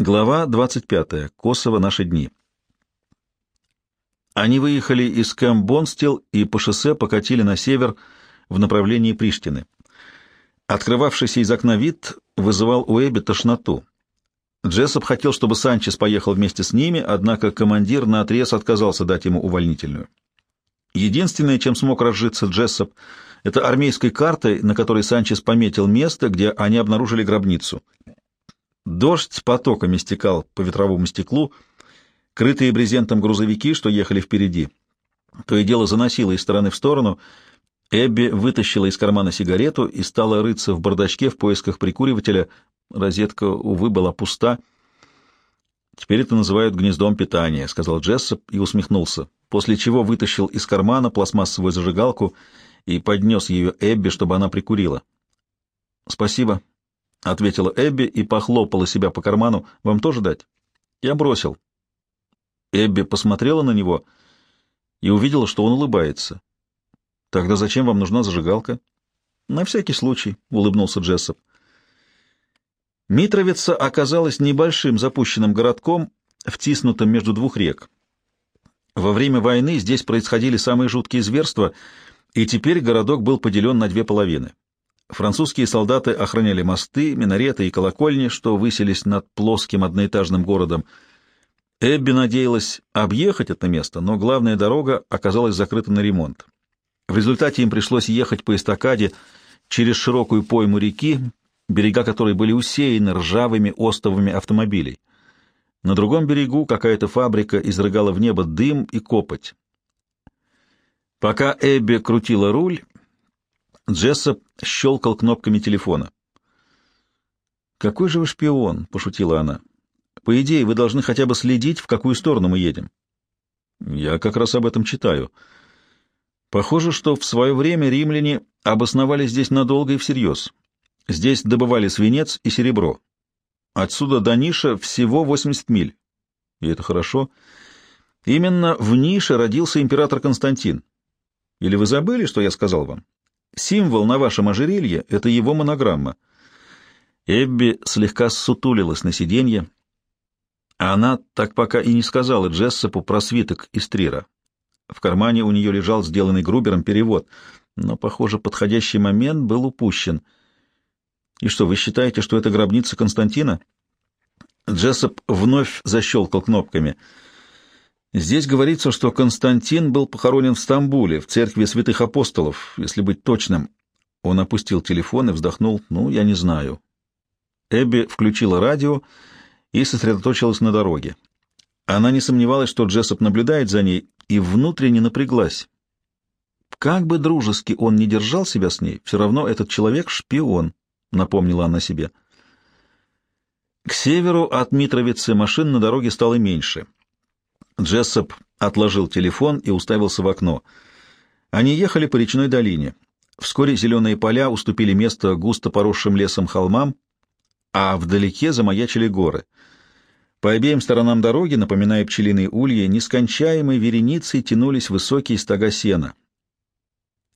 Глава 25. Косово. Наши дни. Они выехали из Кэмп-Бонстил и по шоссе покатили на север в направлении Приштины. Открывавшийся из окна вид вызывал у Эбби тошноту. Джессоп хотел, чтобы Санчес поехал вместе с ними, однако командир наотрез отказался дать ему увольнительную. Единственное, чем смог разжиться Джессоп, это армейской картой, на которой Санчес пометил место, где они обнаружили гробницу. Дождь потоками стекал по ветровому стеклу, крытые брезентом грузовики, что ехали впереди. То и дело заносило из стороны в сторону. Эбби вытащила из кармана сигарету и стала рыться в бардачке в поисках прикуривателя. Розетка, увы, была пуста. «Теперь это называют гнездом питания», — сказал Джессоп и усмехнулся, после чего вытащил из кармана пластмассовую зажигалку и поднес ее Эбби, чтобы она прикурила. «Спасибо», — ответила Эбби и похлопала себя по карману. «Вам тоже дать?» «Я бросил». Эбби посмотрела на него и увидела, что он улыбается. «Тогда зачем вам нужна зажигалка?» «На всякий случай», — улыбнулся Джессоп. Митровица оказалась небольшим запущенным городком, втиснутым между двух рек. Во время войны здесь происходили самые жуткие зверства, и теперь городок был поделен на две половины. Французские солдаты охраняли мосты, минареты и колокольни, что высились над плоским одноэтажным городом. Эбби надеялась объехать это место, но главная дорога оказалась закрыта на ремонт. В результате им пришлось ехать по эстакаде через широкую пойму реки, берега которой были усеяны ржавыми остовами автомобилей. На другом берегу какая-то фабрика изрыгала в небо дым и копоть. Пока Эбби крутила руль, Джессоп щелкал кнопками телефона. «Какой же вы шпион?» — пошутила она. «По идее, вы должны хотя бы следить, в какую сторону мы едем». «Я как раз об этом читаю. Похоже, что в свое время римляне обосновались здесь надолго и всерьез. Здесь добывали свинец и серебро. Отсюда до Ниша всего 80 миль. И это хорошо. Именно в Нише родился император Константин. Или вы забыли, что я сказал вам? Символ на вашем ожерелье — это его монограмма. Эбби слегка ссутулилась на сиденье. Она так пока и не сказала Джессопу про свиток из Трира. В кармане у нее лежал сделанный Грубером перевод, но, похоже, подходящий момент был упущен. «И что, вы считаете, что это гробница Константина?» Джессоп вновь защелкал кнопками — Здесь говорится, что Константин был похоронен в Стамбуле, в церкви святых апостолов, если быть точным. Он опустил телефон и вздохнул. «Ну, я не знаю». Эбби включила радио и сосредоточилась на дороге. Она не сомневалась, что Джессоп наблюдает за ней, и внутренне напряглась. Как бы дружески он ни держал себя с ней, все равно этот человек — шпион, — напомнила она себе. К северу от Митровицы машин на дороге стало меньше — Джессоп отложил телефон и уставился в окно. Они ехали по речной долине. Вскоре зеленые поля уступили место густо поросшим лесом холмам, а вдалеке замаячили горы. По обеим сторонам дороги, напоминая пчелиные ульи, нескончаемой вереницей тянулись высокие стога сена.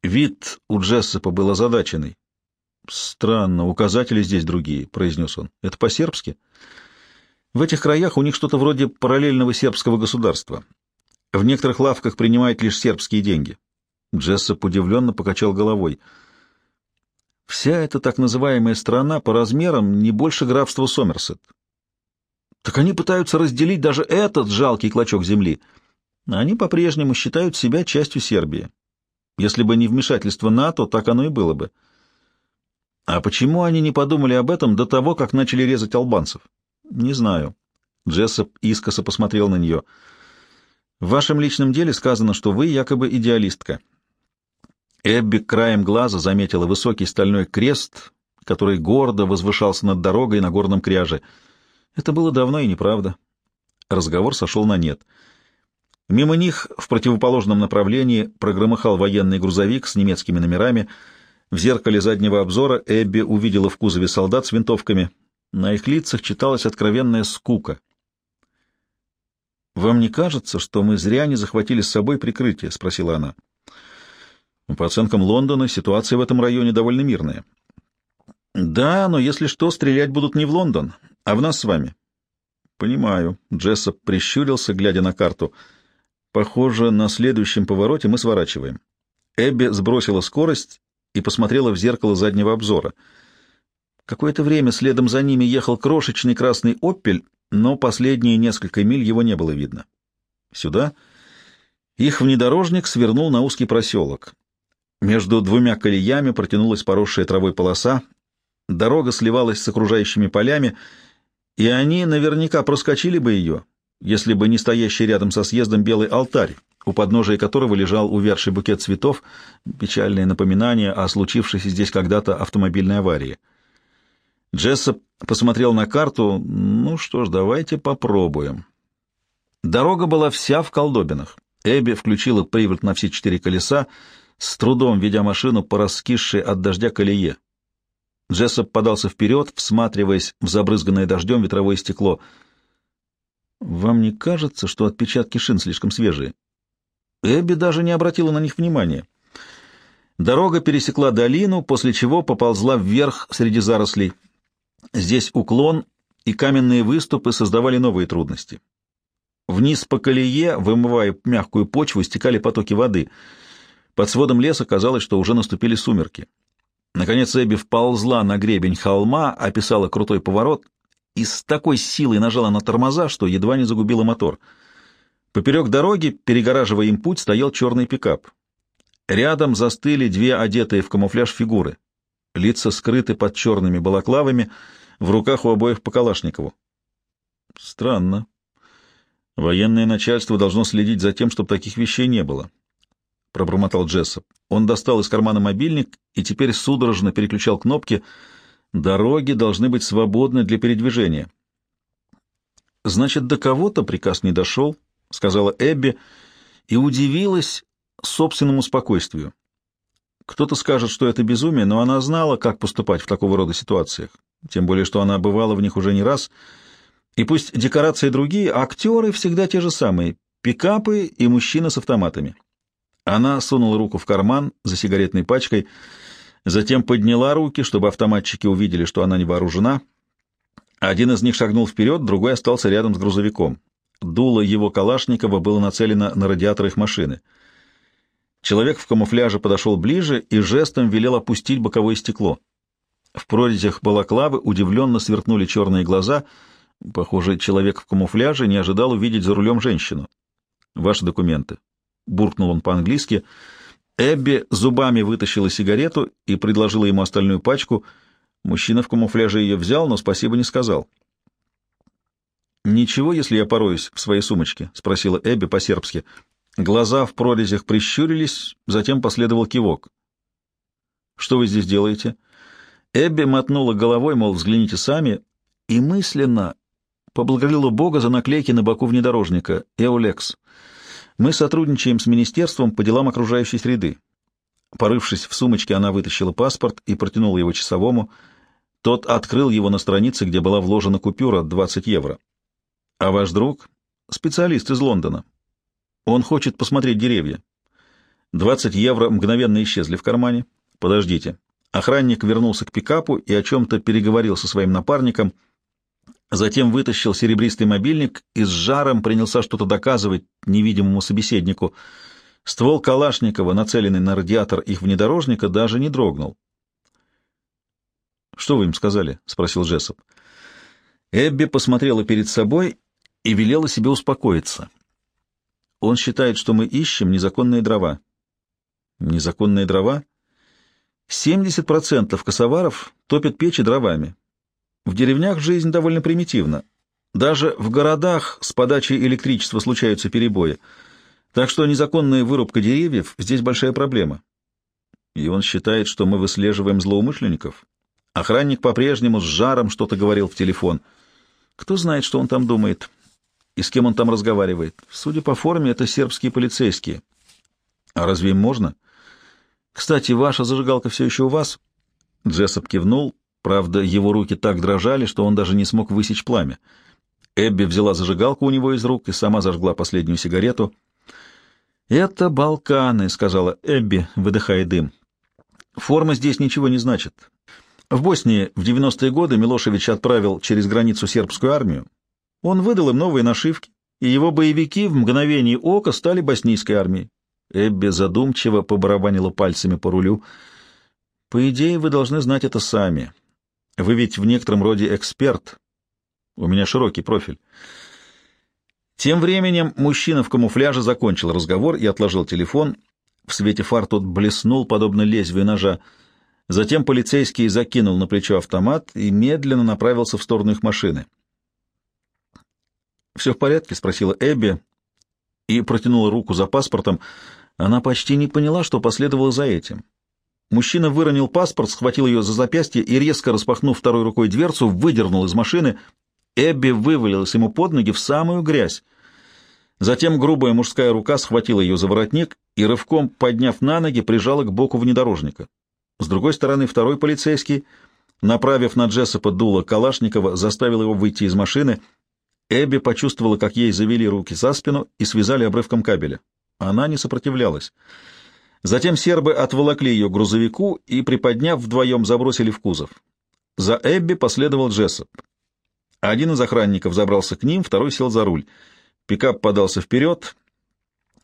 Вид у Джессопа был озадаченный. «Странно, указатели здесь другие», — произнес он. «Это по-сербски?» В этих краях у них что-то вроде параллельного сербского государства. В некоторых лавках принимают лишь сербские деньги. Джессоп удивленно покачал головой. Вся эта так называемая страна по размерам не больше графства Сомерсет. Так они пытаются разделить даже этот жалкий клочок земли. Они по-прежнему считают себя частью Сербии. Если бы не вмешательство НАТО, так оно и было бы. А почему они не подумали об этом до того, как начали резать албанцев? Не знаю. Джессоп искоса посмотрел на нее. В вашем личном деле сказано, что вы якобы идеалистка. Эбби краем глаза заметила высокий стальной крест, который гордо возвышался над дорогой на горном кряже. Это было давно и неправда. Разговор сошел на нет. Мимо них в противоположном направлении прогромыхал военный грузовик с немецкими номерами. В зеркале заднего обзора Эбби увидела в кузове солдат с винтовками — на их лицах читалась откровенная скука. «Вам не кажется, что мы зря не захватили с собой прикрытие?» — спросила она. «По оценкам Лондона, ситуация в этом районе довольно мирная». «Да, но если что, стрелять будут не в Лондон, а в нас с вами. Понимаю. Джессоп прищурился, глядя на карту. Похоже, на следующем повороте мы сворачиваем. Эбби сбросила скорость и посмотрела в зеркало заднего обзора. Какое-то время следом за ними ехал крошечный красный «Опель», но последние несколько миль его не было видно. Сюда их внедорожник свернул на узкий проселок. Между двумя колеями протянулась поросшая травой полоса, дорога сливалась с окружающими полями, и они наверняка проскочили бы ее, если бы не стоящий рядом со съездом белый алтарь, у подножия которого лежал увядший букет цветов, печальное напоминание о случившейся здесь когда-то автомобильной аварии. Джессоп посмотрел на карту. «Ну что ж, давайте попробуем». Дорога была вся в колдобинах. Эбби включила привод на все четыре колеса, с трудом ведя машину по раскисшей от дождя колее. Джессоп подался вперед, всматриваясь в забрызганное дождем ветровое стекло. «Вам не кажется, что отпечатки шин слишком свежие?» Эбби даже не обратила на них внимания. Дорога пересекла долину, после чего поползла вверх среди зарослей. Здесь уклон и каменные выступы создавали новые трудности. Вниз по колее, вымывая мягкую почву, стекали потоки воды. Под сводом леса казалось, что уже наступили сумерки. Наконец Эбби вползла на гребень холма, описала крутой поворот и с такой силой нажала на тормоза, что едва не загубила мотор. Поперек дороги, перегораживая им путь, стоял черный пикап. Рядом застыли две одетые в камуфляж фигуры. Лица скрыты под черными балаклавами, в руках у обоих по Калашникову. Странно. Военное начальство должно следить за тем, чтобы таких вещей не было. Пробормотал Джессоп. Он достал из кармана мобильник и теперь судорожно переключал кнопки. Дороги должны быть свободны для передвижения. Значит, до кого-то приказ не дошел, сказала Эбби, и удивилась собственному спокойствию. Кто-то скажет, что это безумие, но она знала, как поступать в такого рода ситуациях, тем более, что она бывала в них уже не раз — и пусть декорации другие, актеры всегда те же самые — пикапы и мужчина с автоматами. Она сунула руку в карман за сигаретной пачкой, затем подняла руки, чтобы автоматчики увидели, что она не вооружена. Один из них шагнул вперед, другой остался рядом с грузовиком. Дуло его Калашникова было нацелено на радиатор их машины. Человек в камуфляже подошел ближе и жестом велел опустить боковое стекло. В прорезях балаклавы удивленно сверкнули черные глаза — Похоже, человек в камуфляже не ожидал увидеть за рулем женщину. «Ваши документы», — буркнул он по-английски. Эбби зубами вытащила сигарету и предложила ему остальную пачку. Мужчина в камуфляже ее взял, но спасибо не сказал. «Ничего, если я пороюсь в своей сумочке?» — спросила Эбби по-сербски. Глаза в прорезях прищурились, затем последовал кивок. «Что вы здесь делаете?» Эбби мотнула головой, мол, взгляните сами, и мысленно поблагодарила Бога за наклейки на боку внедорожника «Эолекс». Мы сотрудничаем с министерством по делам окружающей среды. Порывшись в сумочке, она вытащила паспорт и протянула его часовому. Тот открыл его на странице, где была вложена купюра 20 евро. «А ваш друг?» «Специалист из Лондона. Он хочет посмотреть деревья». 20 евро мгновенно исчезли в кармане. «Подождите». Охранник вернулся к пикапу и о чем-то переговорил со своим напарником — Затем вытащил серебристый мобильник и с жаром принялся что-то доказывать невидимому собеседнику. Ствол Калашникова, нацеленный на радиатор их внедорожника, даже не дрогнул. «Что вы им сказали?» — спросил Джессоп. Эбби посмотрела перед собой и велела себе успокоиться. «Он считает, что мы ищем незаконные дрова». «Незаконные дрова?» «70% косоваров топят печи дровами, в деревнях жизнь довольно примитивна. Даже в городах с подачей электричества случаются перебои. Так что незаконная вырубка деревьев здесь большая проблема. И он считает, что мы выслеживаем злоумышленников. Охранник по-прежнему с жаром что-то говорил в телефон. Кто знает, что он там думает и с кем он там разговаривает. Судя по форме, это сербские полицейские. А разве им можно? Кстати, ваша зажигалка все еще у вас? Джессоп кивнул. Правда, его руки так дрожали, что он даже не смог высечь пламя. Эбби взяла зажигалку у него из рук и сама зажгла последнюю сигарету. «Это Балканы», — сказала Эбби, выдыхая дым. «Форма здесь ничего не значит. В Боснии в 90-е годы Милошевич отправил через границу сербскую армию. Он выдал им новые нашивки, и его боевики в мгновение ока стали боснийской армией. Эбби задумчиво побарабанила пальцами по рулю. «По идее, вы должны знать это сами. Вы ведь в некотором роде эксперт. У меня широкий профиль». Тем временем мужчина в камуфляже закончил разговор и отложил телефон. В свете фар тот блеснул, подобно лезвию ножа. Затем полицейский закинул на плечо автомат и медленно направился в сторону их машины. «Все в порядке?» — спросила Эбби и протянула руку за паспортом. Она почти не поняла, что последовало за этим. Мужчина выронил паспорт, схватил ее за запястье и, резко распахнув второй рукой дверцу, выдернул из машины. Эбби вывалилась ему под ноги в самую грязь. Затем грубая мужская рука схватила ее за воротник и, рывком подняв на ноги, прижала к боку внедорожника. С другой стороны, второй полицейский, направив на Джессопа дуло Калашникова, заставил его выйти из машины. Эбби почувствовала, как ей завели руки за спину и связали обрывком кабеля. Она не сопротивлялась. Затем сербы отволокли ее к грузовику и, приподняв, вдвоем забросили в кузов. За Эбби последовал Джессоп. Один из охранников забрался к ним, второй сел за руль. Пикап подался вперед.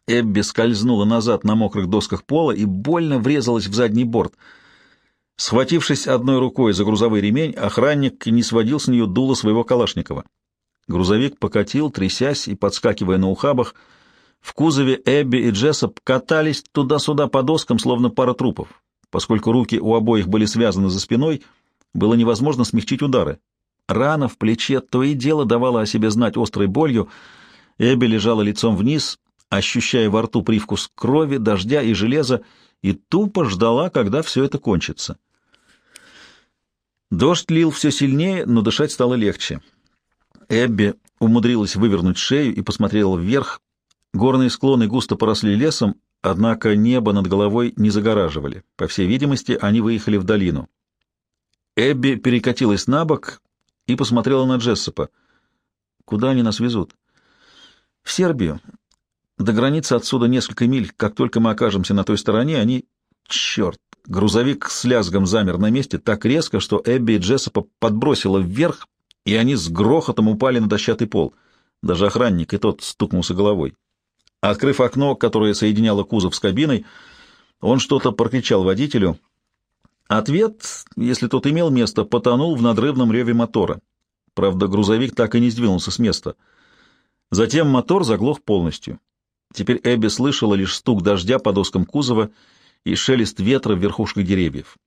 Эбби скользнула назад на мокрых досках пола и больно врезалась в задний борт. Схватившись одной рукой за грузовой ремень, охранник не сводил с нее дуло своего Калашникова. Грузовик покатил, трясясь и подскакивая на ухабах, — в кузове Эбби и Джессоп катались туда-сюда по доскам, словно пара трупов. Поскольку руки у обоих были связаны за спиной, было невозможно смягчить удары. Рана в плече то и дело давала о себе знать острой болью. Эбби лежала лицом вниз, ощущая во рту привкус крови, дождя и железа, и тупо ждала, когда все это кончится. Дождь лил все сильнее, но дышать стало легче. Эбби умудрилась вывернуть шею и посмотрела вверх, Горные склоны густо поросли лесом, однако небо над головой не загораживали. По всей видимости, они выехали в долину. Эбби перекатилась на бок и посмотрела на Джессопа. «Куда они нас везут?» «В Сербию. До границы отсюда несколько миль. Как только мы окажемся на той стороне, они... Черт!» Грузовик с лязгом замер на месте так резко, что Эбби и Джессопа подбросило вверх, и они с грохотом упали на дощатый пол. Даже охранник и тот стукнулся головой. Открыв окно, которое соединяло кузов с кабиной, он что-то прокричал водителю. Ответ, если тот имел место, потонул в надрывном реве мотора. Правда, грузовик так и не сдвинулся с места. Затем мотор заглох полностью. Теперь Эбби слышала лишь стук дождя по доскам кузова и шелест ветра в верхушках деревьев.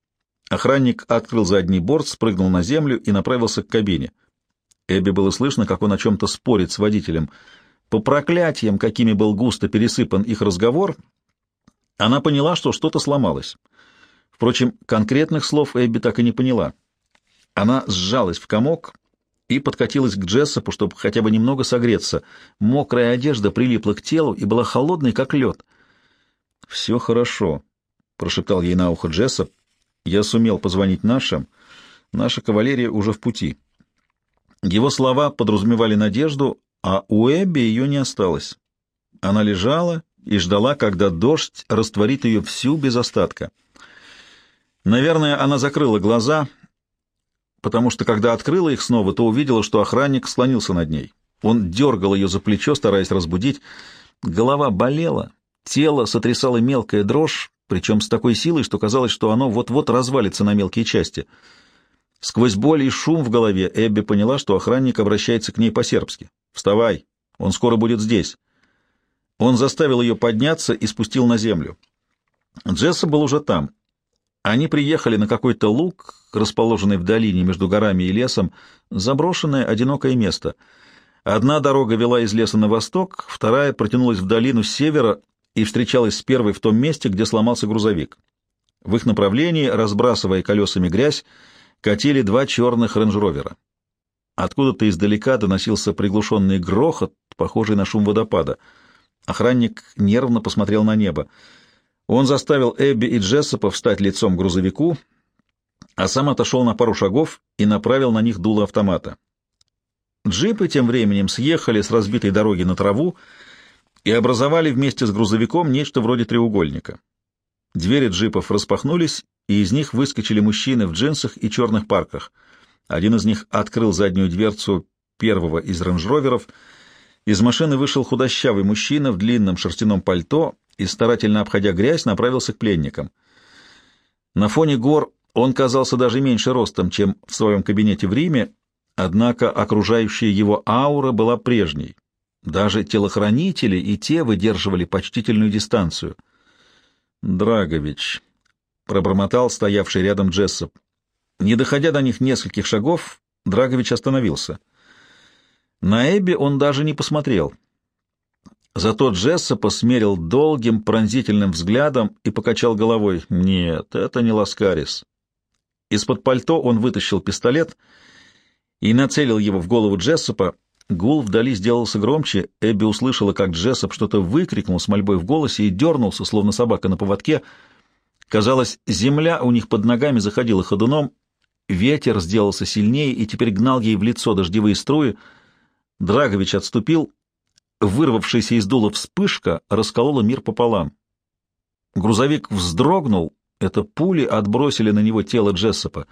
Охранник открыл задний борт, спрыгнул на землю и направился к кабине. Эбби было слышно, как он о чем-то спорит с водителем — по проклятиям, какими был густо пересыпан их разговор, она поняла, что что-то сломалось. Впрочем, конкретных слов Эбби так и не поняла. Она сжалась в комок и подкатилась к Джессопу, чтобы хотя бы немного согреться. Мокрая одежда прилипла к телу и была холодной, как лед. «Все хорошо», — прошептал ей на ухо Джессоп. «Я сумел позвонить нашим. Наша кавалерия уже в пути». Его слова подразумевали надежду, а у Эбби ее не осталось. Она лежала и ждала, когда дождь растворит ее всю без остатка. Наверное, она закрыла глаза, потому что, когда открыла их снова, то увидела, что охранник склонился над ней. Он дергал ее за плечо, стараясь разбудить. Голова болела, тело сотрясало мелкая дрожь, причем с такой силой, что казалось, что оно вот-вот развалится на мелкие части. Сквозь боль и шум в голове Эбби поняла, что охранник обращается к ней по-сербски. «Вставай, он скоро будет здесь». Он заставил ее подняться и спустил на землю. Джесса был уже там. Они приехали на какой-то луг, расположенный в долине между горами и лесом, заброшенное, одинокое место. Одна дорога вела из леса на восток, вторая протянулась в долину с севера и встречалась с первой в том месте, где сломался грузовик. В их направлении, разбрасывая колесами грязь, катили два черных рейндж-ровера. Откуда-то издалека доносился приглушенный грохот, похожий на шум водопада. Охранник нервно посмотрел на небо. Он заставил Эбби и Джессопа встать лицом к грузовику, а сам отошел на пару шагов и направил на них дуло автомата. Джипы тем временем съехали с разбитой дороги на траву и образовали вместе с грузовиком нечто вроде треугольника. Двери джипов распахнулись, и из них выскочили мужчины в джинсах и черных парках — один из них открыл заднюю дверцу первого из рейндж-роверов. Из машины вышел худощавый мужчина в длинном шерстяном пальто и, старательно обходя грязь, направился к пленникам. На фоне гор он казался даже меньше ростом, чем в своем кабинете в Риме, однако окружающая его аура была прежней. Даже телохранители и те выдерживали почтительную дистанцию. «Драгович», — пробормотал стоявший рядом Джессоп. Не доходя до них нескольких шагов, Драгович остановился. На Эбби он даже не посмотрел. Зато Джессопа смерил долгим пронзительным взглядом и покачал головой. «Нет, это не Ласкарис». Из-под пальто он вытащил пистолет и нацелил его в голову Джессопа. Гул вдали сделался громче. Эбби услышала, как Джессоп что-то выкрикнул с мольбой в голосе и дернулся, словно собака на поводке. Казалось, земля у них под ногами заходила ходуном. Ветер сделался сильнее и теперь гнал ей в лицо дождевые струи. Драгович отступил. Вырвавшаяся из дула вспышка расколола мир пополам. Грузовик вздрогнул, это пули отбросили на него тело Джессопа.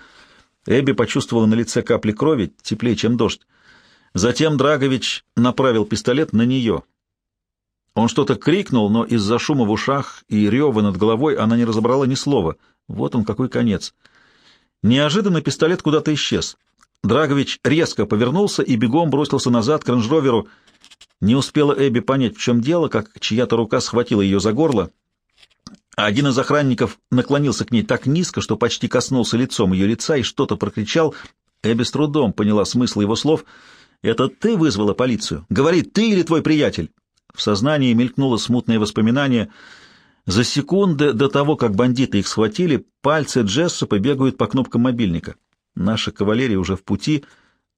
Эбби почувствовала на лице капли крови, теплее, чем дождь. Затем Драгович направил пистолет на нее. Он что-то крикнул, но из-за шума в ушах и рева над головой она не разобрала ни слова. Вот он, какой конец. Неожиданно пистолет куда-то исчез. Драгович резко повернулся и бегом бросился назад к рейндж Не успела Эбби понять, в чем дело, как чья-то рука схватила ее за горло. Один из охранников наклонился к ней так низко, что почти коснулся лицом ее лица и что-то прокричал. Эбби с трудом поняла смысл его слов. «Это ты вызвала полицию? Говори, ты или твой приятель?» В сознании мелькнуло смутное воспоминание. За секунды до того, как бандиты их схватили, пальцы Джессопа бегают по кнопкам мобильника. Наша кавалерия уже в пути.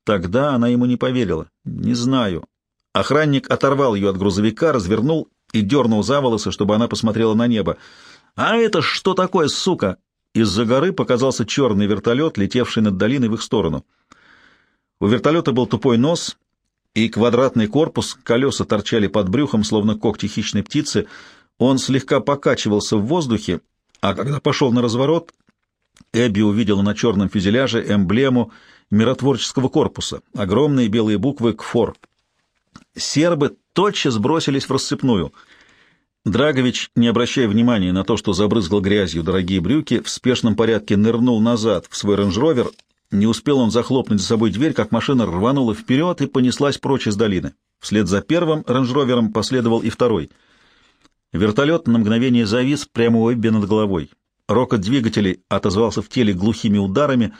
Тогда она ему не поверила. «Не знаю». Охранник оторвал ее от грузовика, развернул и дернул за волосы, чтобы она посмотрела на небо. «А это что такое, сука?» Из-за горы показался черный вертолет, летевший над долиной в их сторону. У вертолета был тупой нос и квадратный корпус, колеса торчали под брюхом, словно когти хищной птицы. Он слегка покачивался в воздухе, а когда пошел на разворот, Эбби увидела на черном фюзеляже эмблему миротворческого корпуса, огромные белые буквы «КФОР». Сербы тотчас бросились в рассыпную — Драгович, не обращая внимания на то, что забрызгал грязью дорогие брюки, в спешном порядке нырнул назад в свой рейндж-ровер. Не успел он захлопнуть за собой дверь, как машина рванула вперед и понеслась прочь из долины. Вслед за первым рейндж-ровером последовал и второй. Вертолет на мгновение завис прямо у Эбби над головой. Рокот двигателей отозвался в теле глухими ударами,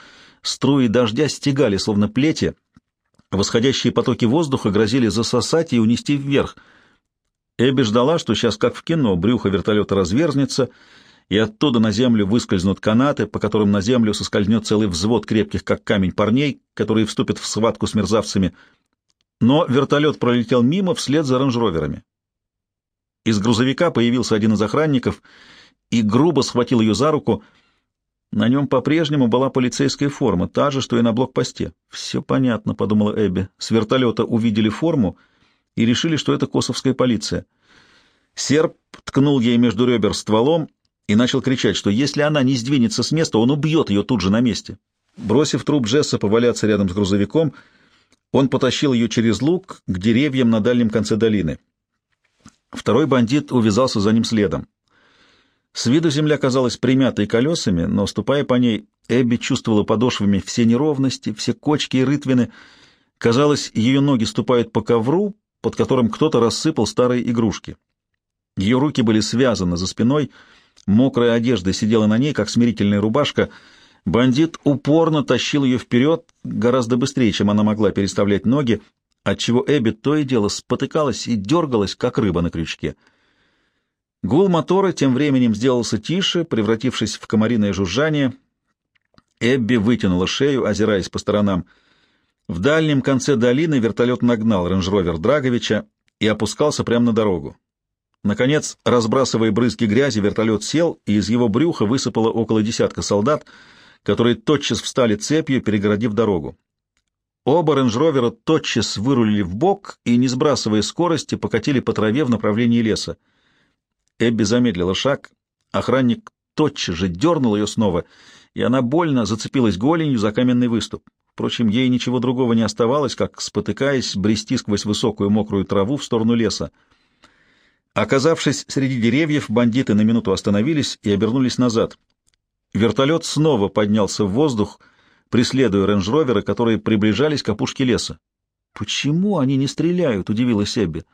струи дождя стегали, словно плети, восходящие потоки воздуха грозили засосать и унести вверх — Эбби ждала, что сейчас, как в кино, брюхо вертолета разверзнется, и оттуда на землю выскользнут канаты, по которым на землю соскользнет целый взвод крепких, как камень, парней, которые вступят в схватку с мерзавцами. Но вертолет пролетел мимо вслед за рейндж Из грузовика появился один из охранников и грубо схватил ее за руку. На нем по-прежнему была полицейская форма, та же, что и на блокпосте. «Все понятно», — подумала Эбби. С вертолета увидели форму — и решили, что это косовская полиция. Серб ткнул ей между ребер стволом и начал кричать, что если она не сдвинется с места, он убьет ее тут же на месте. Бросив труп Джесса поваляться рядом с грузовиком, он потащил ее через луг к деревьям на дальнем конце долины. Второй бандит увязался за ним следом. С виду земля казалась примятой колесами, но, ступая по ней, Эбби чувствовала подошвами все неровности, все кочки и рытвины. Казалось, ее ноги ступают по ковру, под которым кто-то рассыпал старые игрушки. Ее руки были связаны за спиной, мокрая одежда сидела на ней, как смирительная рубашка. Бандит упорно тащил ее вперед, гораздо быстрее, чем она могла переставлять ноги, отчего Эбби то и дело спотыкалась и дергалась, как рыба на крючке. Гул мотора тем временем сделался тише, превратившись в комариное жужжание. Эбби вытянула шею, озираясь по сторонам — в дальнем конце долины вертолет нагнал рейндж-ровер Драговича и опускался прямо на дорогу. Наконец, разбрасывая брызги грязи, вертолет сел, и из его брюха высыпало около десятка солдат, которые тотчас встали цепью, перегородив дорогу. Оба рейндж-ровера тотчас вырулили в бок и, не сбрасывая скорости, покатили по траве в направлении леса. Эбби замедлила шаг, охранник тотчас же дернул ее снова, и она больно зацепилась голенью за каменный выступ. Впрочем, ей ничего другого не оставалось, как, спотыкаясь, брести сквозь высокую мокрую траву в сторону леса. Оказавшись среди деревьев, бандиты на минуту остановились и обернулись назад. Вертолет снова поднялся в воздух, преследуя рейндж-роверы, которые приближались к опушке леса. «Почему они не стреляют?» — удивилась Эбби.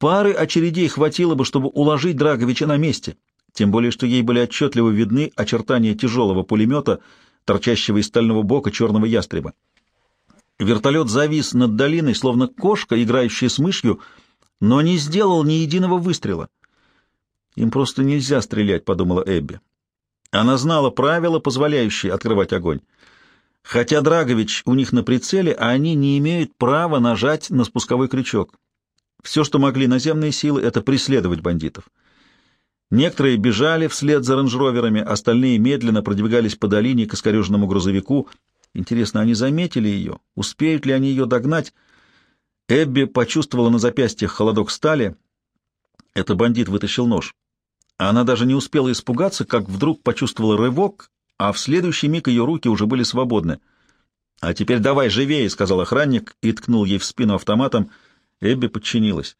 «Пары очередей хватило бы, чтобы уложить Драговича на месте, тем более что ей были отчетливо видны очертания тяжелого пулемета, торчащего из стального бока черного ястреба. Вертолет завис над долиной, словно кошка, играющая с мышью, но не сделал ни единого выстрела. «Им просто нельзя стрелять», — подумала Эбби. Она знала правила, позволяющие открывать огонь. Хотя Драгович у них на прицеле, а они не имеют права нажать на спусковой крючок. Все, что могли наземные силы, это преследовать бандитов. Некоторые бежали вслед за рейндж-роверами, остальные медленно продвигались по долине к искореженному грузовику. Интересно, они заметили ее? Успеют ли они ее догнать? Эбби почувствовала на запястьях холодок стали. Это бандит вытащил нож. Она даже не успела испугаться, как вдруг почувствовала рывок, а в следующий миг ее руки уже были свободны. «А теперь давай живее», — сказал охранник и ткнул ей в спину автоматом. Эбби подчинилась.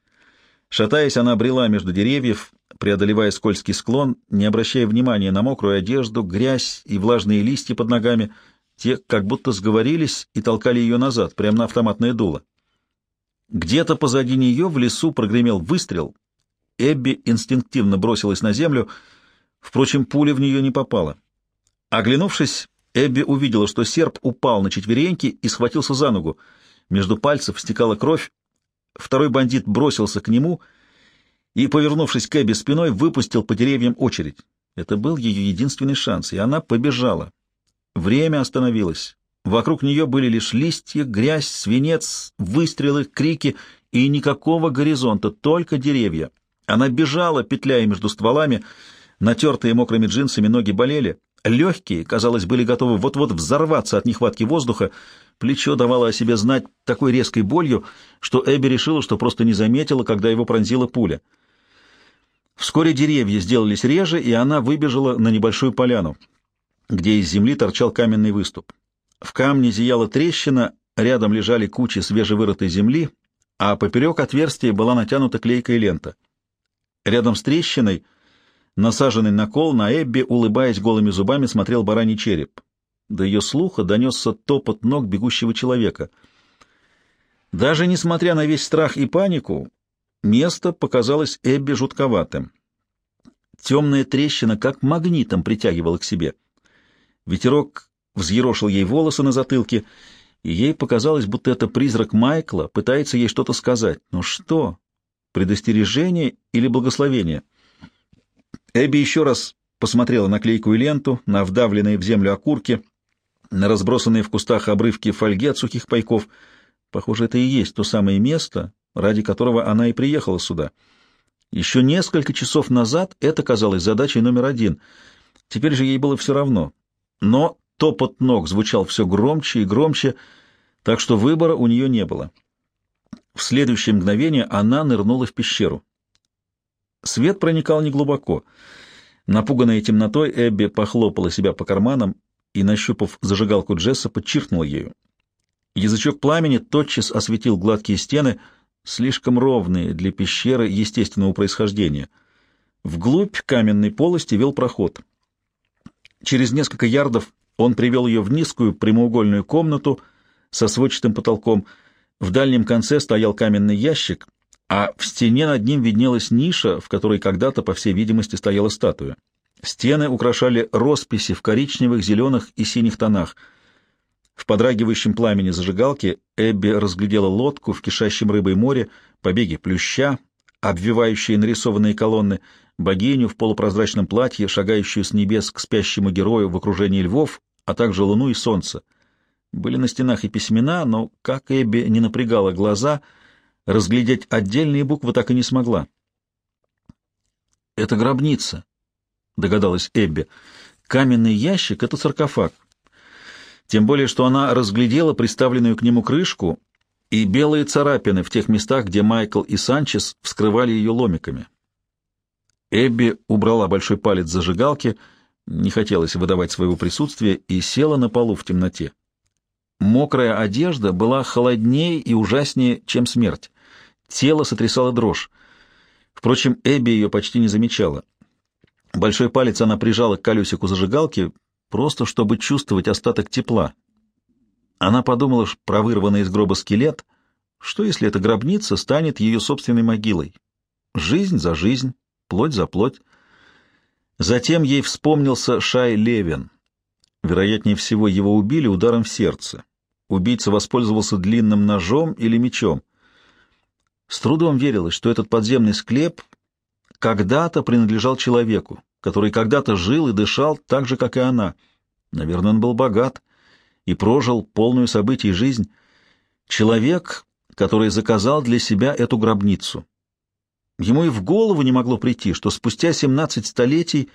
Шатаясь, она брела между деревьев, преодолевая скользкий склон, не обращая внимания на мокрую одежду, грязь и влажные листья под ногами. Те как будто сговорились и толкали ее назад, прямо на автоматное дуло. Где-то позади нее в лесу прогремел выстрел. Эбби инстинктивно бросилась на землю, впрочем, пуля в нее не попала. Оглянувшись, Эбби увидела, что серп упал на четвереньки и схватился за ногу. Между пальцев стекала кровь. Второй бандит бросился к нему и, повернувшись к Эбби спиной, выпустил по деревьям очередь. Это был ее единственный шанс, и она побежала. Время остановилось. Вокруг нее были лишь листья, грязь, свинец, выстрелы, крики и никакого горизонта, только деревья. Она бежала, петляя между стволами, натертые мокрыми джинсами ноги болели, Легкие, казалось, были готовы вот-вот взорваться от нехватки воздуха. Плечо давало о себе знать такой резкой болью, что Эбби решила, что просто не заметила, когда его пронзила пуля. Вскоре деревья сделались реже, и она выбежала на небольшую поляну, где из земли торчал каменный выступ. В камне зияла трещина, рядом лежали кучи свежевырытой земли, а поперек отверстия была натянута клейкая лента. Рядом с трещиной — Насаженный на кол, на Эбби, улыбаясь голыми зубами, смотрел бараний череп. До ее слуха донесся топот ног бегущего человека. Даже несмотря на весь страх и панику, место показалось Эбби жутковатым. Темная трещина как магнитом притягивала к себе. Ветерок взъерошил ей волосы на затылке, и ей показалось, будто это призрак Майкла пытается ей что-то сказать. Но что? Предостережение или благословение? — Эбби еще раз посмотрела на клейкую ленту, на вдавленные в землю окурки, на разбросанные в кустах обрывки фольги от сухих пайков. Похоже, это и есть то самое место, ради которого она и приехала сюда. Еще несколько часов назад это казалось задачей номер один. Теперь же ей было все равно. Но топот ног звучал все громче и громче, так что выбора у нее не было. В следующее мгновение она нырнула в пещеру. Свет проникал неглубоко. Напуганная темнотой, Эбби похлопала себя по карманам и, нащупав зажигалку Джесса, подчиркнула ею. Язычок пламени тотчас осветил гладкие стены, слишком ровные для пещеры естественного происхождения. Вглубь каменной полости вел проход. Через несколько ярдов он привел ее в низкую прямоугольную комнату со сводчатым потолком. В дальнем конце стоял каменный ящик, а в стене над ним виднелась ниша, в которой когда-то, по всей видимости, стояла статуя. Стены украшали росписи в коричневых, зеленых и синих тонах. В подрагивающем пламени зажигалки Эбби разглядела лодку в кишащем рыбой море, побеги плюща, обвивающие нарисованные колонны, богиню в полупрозрачном платье, шагающую с небес к спящему герою в окружении львов, а также луну и солнце. Были на стенах и письмена, но, как Эбби не напрягала глаза — разглядеть отдельные буквы так и не смогла. «Это гробница», — догадалась Эбби. «Каменный ящик — это саркофаг. Тем более, что она разглядела приставленную к нему крышку и белые царапины в тех местах, где Майкл и Санчес вскрывали ее ломиками. Эбби убрала большой палец зажигалки, не хотелось выдавать своего присутствия, и села на полу в темноте. Мокрая одежда была холоднее и ужаснее, чем смерть. Тело сотрясало дрожь. Впрочем, Эбби ее почти не замечала. Большой палец она прижала к колесику зажигалки, просто чтобы чувствовать остаток тепла. Она подумала про вырванный из гроба скелет, что если эта гробница станет ее собственной могилой? Жизнь за жизнь, плоть за плоть. Затем ей вспомнился Шай Левин. Вероятнее всего, его убили ударом в сердце. Убийца воспользовался длинным ножом или мечом. С трудом верилось, что этот подземный склеп когда-то принадлежал человеку, который когда-то жил и дышал так же, как и она. Наверное, он был богат и прожил полную событий жизнь. Человек, который заказал для себя эту гробницу. Ему и в голову не могло прийти, что спустя 17 столетий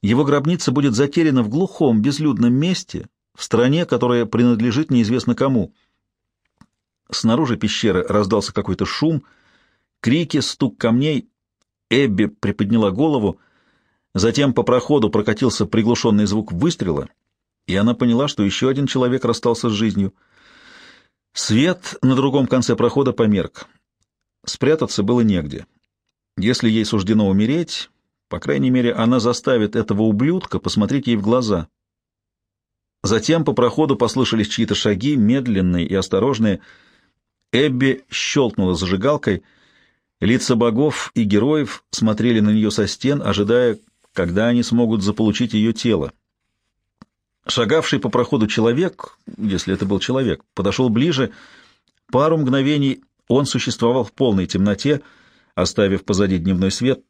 его гробница будет затеряна в глухом, безлюдном месте, в стране, которая принадлежит неизвестно кому. Снаружи пещеры раздался какой-то шум, крики, стук камней. Эбби приподняла голову, затем по проходу прокатился приглушенный звук выстрела, и она поняла, что еще один человек расстался с жизнью. Свет на другом конце прохода померк. Спрятаться было негде. Если ей суждено умереть, по крайней мере, она заставит этого ублюдка посмотреть ей в глаза. Затем по проходу послышались чьи-то шаги, медленные и осторожные. Эбби щелкнула зажигалкой. Лица богов и героев смотрели на нее со стен, ожидая, когда они смогут заполучить ее тело. Шагавший по проходу человек, если это был человек, подошел ближе. Пару мгновений он существовал в полной темноте, оставив позади дневной свет,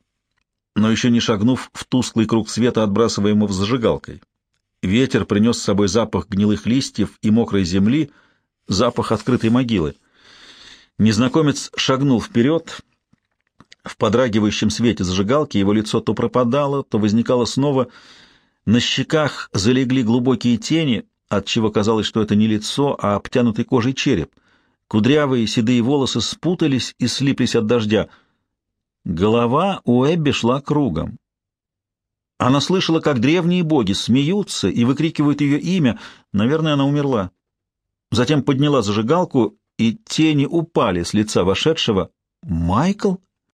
но еще не шагнув в тусклый круг света, отбрасываемого зажигалкой. Ветер принес с собой запах гнилых листьев и мокрой земли, запах открытой могилы. Незнакомец шагнул вперед. В подрагивающем свете зажигалки его лицо то пропадало, то возникало снова. На щеках залегли глубокие тени, отчего казалось, что это не лицо, а обтянутый кожей череп. Кудрявые седые волосы спутались и слиплись от дождя — Голова у Эбби шла кругом. Она слышала, как древние боги смеются и выкрикивают ее имя. Наверное, она умерла. Затем подняла зажигалку, и тени упали с лица вошедшего. «Майкл?»